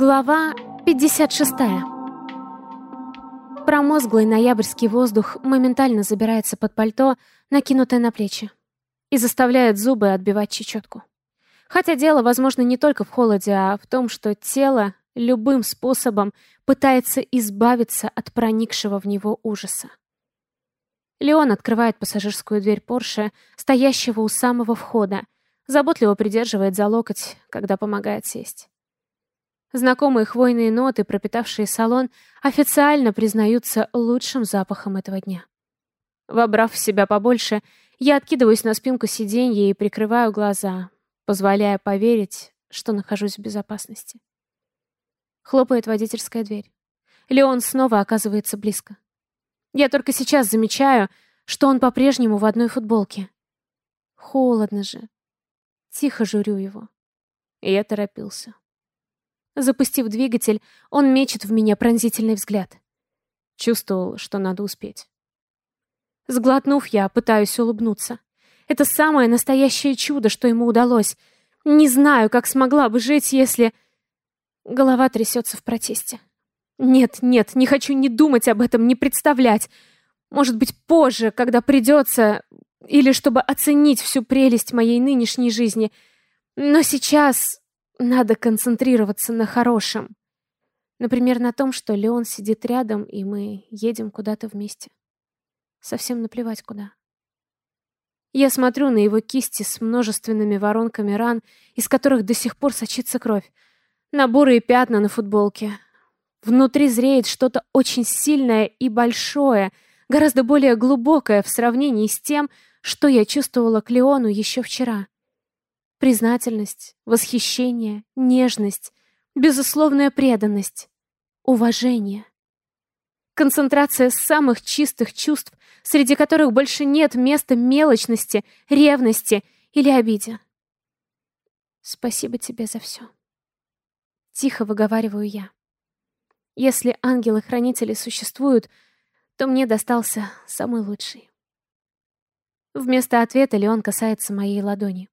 Глава 56. Промозглый ноябрьский воздух моментально забирается под пальто, накинутое на плечи, и заставляет зубы отбивать чечетку. Хотя дело, возможно, не только в холоде, а в том, что тело любым способом пытается избавиться от проникшего в него ужаса. Леон открывает пассажирскую дверь Порше, стоящего у самого входа, заботливо придерживает за локоть, когда помогает сесть. Знакомые хвойные ноты, пропитавшие салон, официально признаются лучшим запахом этого дня. Вобрав в себя побольше, я откидываюсь на спинку сиденья и прикрываю глаза, позволяя поверить, что нахожусь в безопасности. Хлопает водительская дверь. Леон снова оказывается близко. Я только сейчас замечаю, что он по-прежнему в одной футболке. Холодно же. Тихо журю его. И я торопился. Запустив двигатель, он мечет в меня пронзительный взгляд. Чувствовал, что надо успеть. Сглотнув, я пытаюсь улыбнуться. Это самое настоящее чудо, что ему удалось. Не знаю, как смогла бы жить, если... Голова трясется в протесте. Нет, нет, не хочу ни думать об этом, ни представлять. Может быть, позже, когда придется... Или чтобы оценить всю прелесть моей нынешней жизни. Но сейчас надо концентрироваться на хорошем. Например, на том, что Леон сидит рядом, и мы едем куда-то вместе. Совсем наплевать куда. Я смотрю на его кисти с множественными воронками ран, из которых до сих пор сочится кровь, на бурые пятна на футболке. Внутри зреет что-то очень сильное и большое, гораздо более глубокое в сравнении с тем, что я чувствовала к Леону еще вчера. Признательность, восхищение, нежность, безусловная преданность, уважение. Концентрация самых чистых чувств, среди которых больше нет места мелочности, ревности или обиде. Спасибо тебе за все. Тихо выговариваю я. Если ангелы-хранители существуют, то мне достался самый лучший. Вместо ответа Леон касается моей ладони.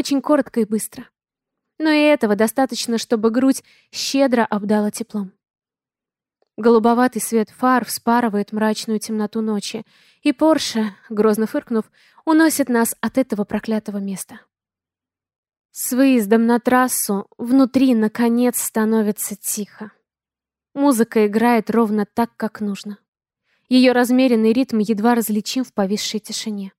Очень коротко и быстро. Но и этого достаточно, чтобы грудь щедро обдала теплом. Голубоватый свет фар вспарывает мрачную темноту ночи, и Порше, грозно фыркнув, уносит нас от этого проклятого места. С выездом на трассу внутри, наконец, становится тихо. Музыка играет ровно так, как нужно. Ее размеренный ритм едва различим в повисшей тишине.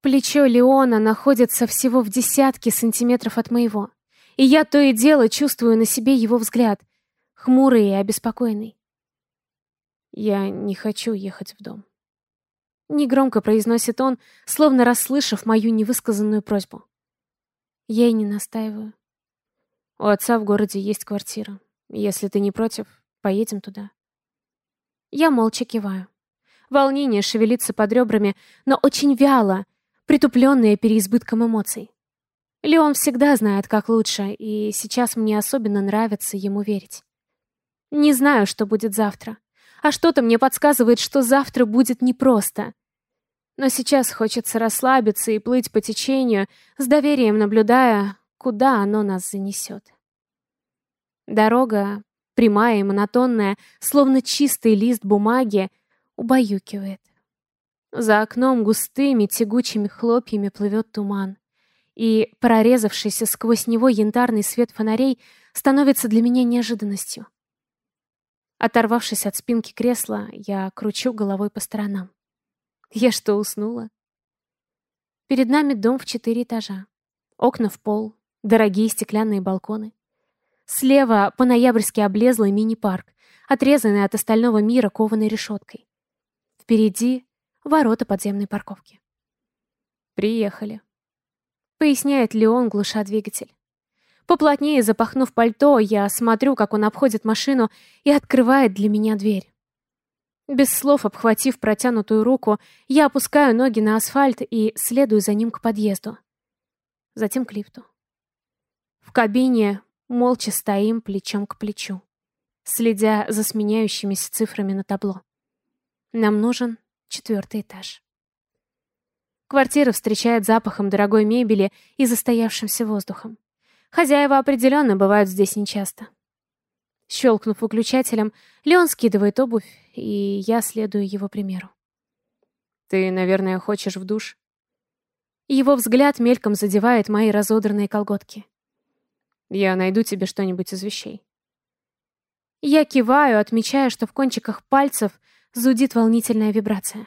Плечо Леона находится всего в десятке сантиметров от моего, и я то и дело чувствую на себе его взгляд, хмурый и обеспокоенный. «Я не хочу ехать в дом», — негромко произносит он, словно расслышав мою невысказанную просьбу. Я и не настаиваю. У отца в городе есть квартира. Если ты не против, поедем туда. Я молча киваю. Волнение шевелится под ребрами, но очень вяло, притупленные переизбытком эмоций. Леон всегда знает, как лучше, и сейчас мне особенно нравится ему верить. Не знаю, что будет завтра, а что-то мне подсказывает, что завтра будет непросто. Но сейчас хочется расслабиться и плыть по течению, с доверием наблюдая, куда оно нас занесет. Дорога, прямая и монотонная, словно чистый лист бумаги, убаюкивает. За окном густыми тягучими хлопьями плывет туман, и прорезавшийся сквозь него янтарный свет фонарей становится для меня неожиданностью. Оторвавшись от спинки кресла, я кручу головой по сторонам. Я что, уснула? Перед нами дом в четыре этажа. Окна в пол, дорогие стеклянные балконы. Слева по-ноябрьски облезлый мини-парк, отрезанный от остального мира кованой решеткой. Впереди ворота подземной парковки. «Приехали», — поясняет Леон, глуша двигатель. Поплотнее запахнув пальто, я смотрю, как он обходит машину и открывает для меня дверь. Без слов обхватив протянутую руку, я опускаю ноги на асфальт и следую за ним к подъезду. Затем к лифту. В кабине молча стоим плечом к плечу, следя за сменяющимися цифрами на табло. Нам нужен четвертый этаж. Квартира встречает запахом дорогой мебели и застоявшимся воздухом. Хозяева определенно бывают здесь нечасто. Щелкнув выключателем, Леон скидывает обувь, и я следую его примеру. «Ты, наверное, хочешь в душ?» Его взгляд мельком задевает мои разодранные колготки. «Я найду тебе что-нибудь из вещей». Я киваю, отмечая, что в кончиках пальцев зудит волнительная вибрация.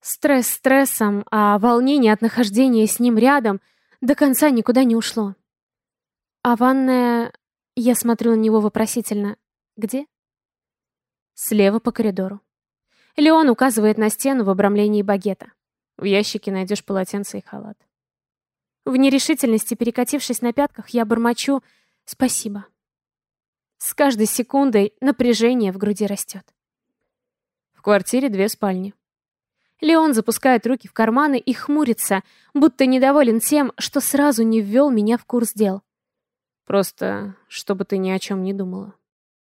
Стресс стрессом, а волнение от нахождения с ним рядом до конца никуда не ушло. А ванная... Я смотрю на него вопросительно. Где? Слева по коридору. Леон указывает на стену в обрамлении багета. В ящике найдешь полотенце и халат. В нерешительности, перекатившись на пятках, я бормочу «спасибо». С каждой секундой напряжение в груди растет. Квартире две спальни. Леон запускает руки в карманы и хмурится, будто недоволен тем, что сразу не ввел меня в курс дел. Просто, чтобы ты ни о чем не думала.